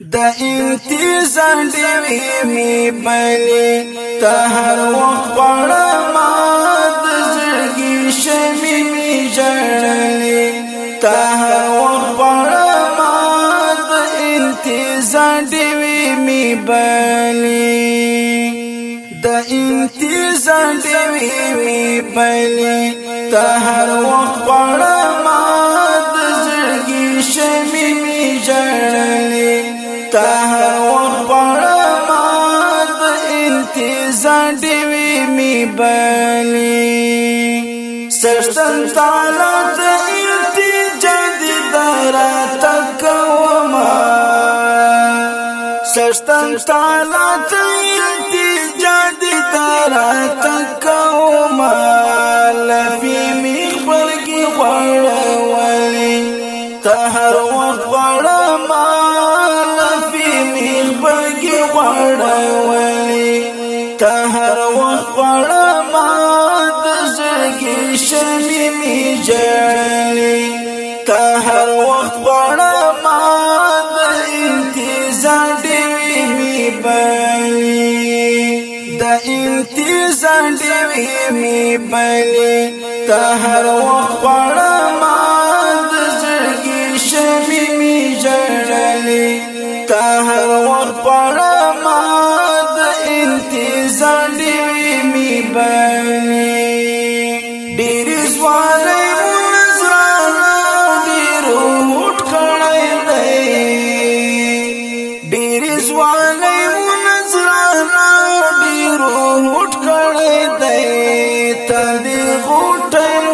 د انتظار دی می بلی ته هر وخت پړم د زړګي شمې می جړلې. ته هر وخت پړم د انتظار دی می بلی. د انتظار دی می بلی ته هر وخت پړم د زړګي شمې می جړلې. تا هر وخت غواړم د انتظار دی می بلی سرسن تعالی ته التجا دي درا تکوم سرسن تعالی ته بګي غړولې ته هر وخت غړم د زړګي شمې می جړلې ته هر وخت غړم د انتظار دی می بلې د انتظار دی می بلې ته هر وخت غړم د زړګي شمې می جړلې ته هر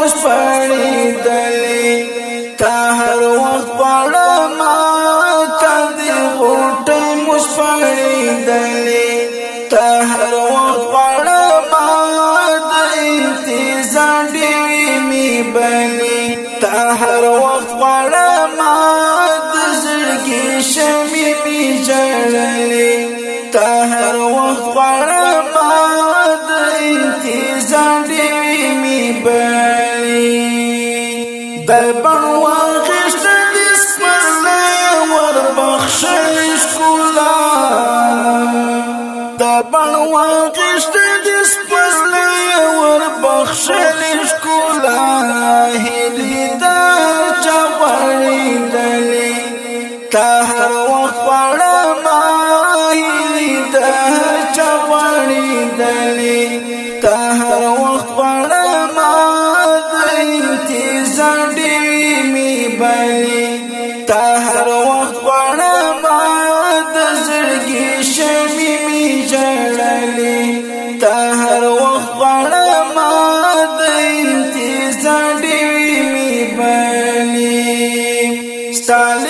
غټه مشپړې دلې ته هر وخت غواړم غوټه مشفړې دلې ته هر وخت غواړم د انتظار دی می بني ته هر وخت غواړم د زړګي شمې تا هر وخت پړم هلي دا چپړې دلې تا هر وخت پړم د انتظار دی می بلې تا هر وخت غواړم د زړګي شمې می جړلې تا هر وخت غواړم د انتظار دی می بلې ستالي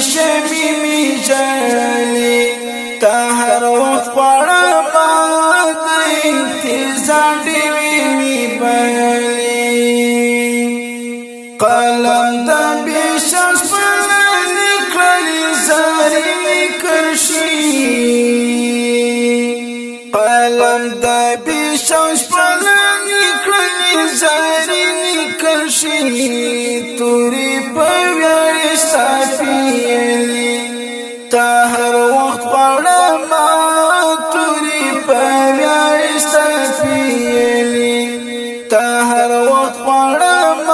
شمیم جلی تا هر وخت خواړه پاتې انتظار دی می پلی قلم د بشر سره نکړی زری کرشي قلم د بشر سره نکړی زری کرشي تا هر وخت غواړم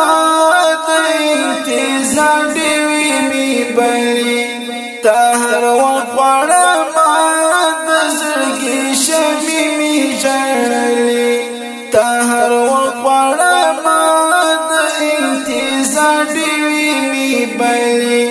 د انتظار دی می بلې تا هر وخت غواړم د زړګي شمې می جړلې تا هر وخت غواړم د انتظار دی می بلې